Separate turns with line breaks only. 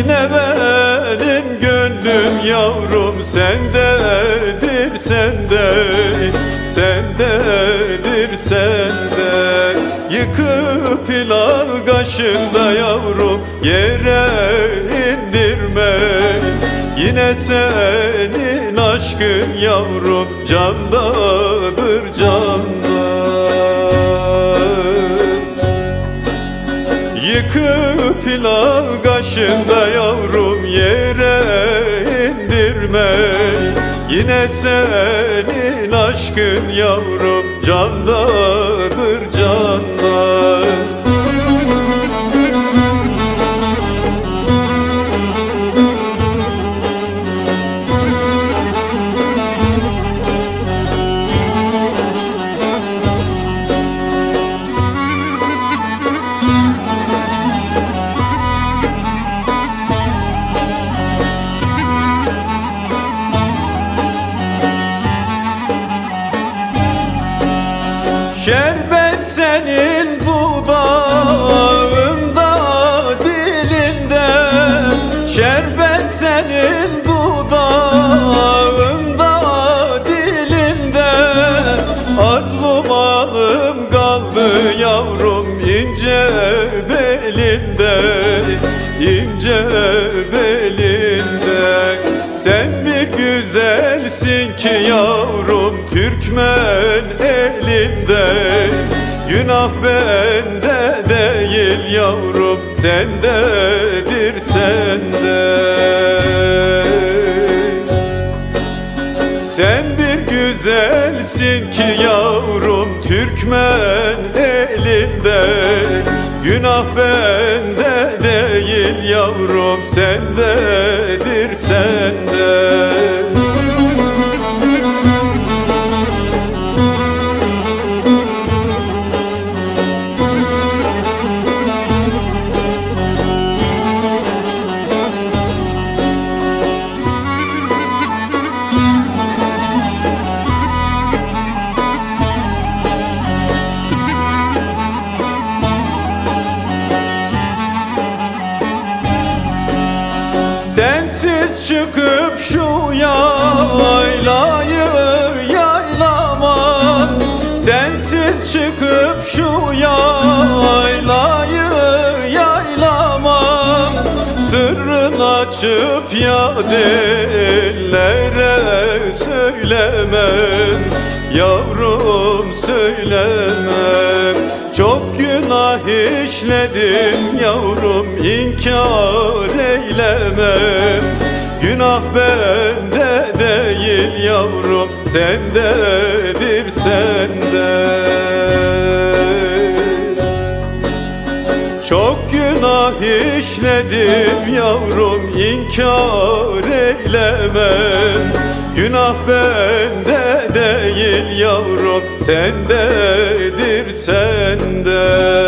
Yine benim gönlüm yavrum sendedir sende Sendedir sende Yıkıp hilal kaşında yavrum yere indirme. Yine senin aşkın yavrum candadır canda Yıkıp hilal kaşında indirme Yine senin aşkın yavrum Candadır Şerbet senin dudağında dilinde. Şerbet senin dudağında dilinde. Arzum alım kaldı yavrum ince belinde ince belinde. Sen bir güzelsin ki yavrum Türkmen elinde. Günah bende değil yavrum Sendedir sende. Sen bir güzelsin ki yavrum Türkmen elinde. Günah bende değil yavrum Sendedir Sensiz çıkıp şu yaylayı yaylaman Sensiz çıkıp şu yaylayı yaylaman Sırrın açıp ya dillere söylemem Yavrum söylemem Çok günah işledim yavrum inkar eylemem Günah bende değil yavrum sendedir sende. Çok günah işledim yavrum inkar eylemem. Günah bende değil yavrum sendedir sende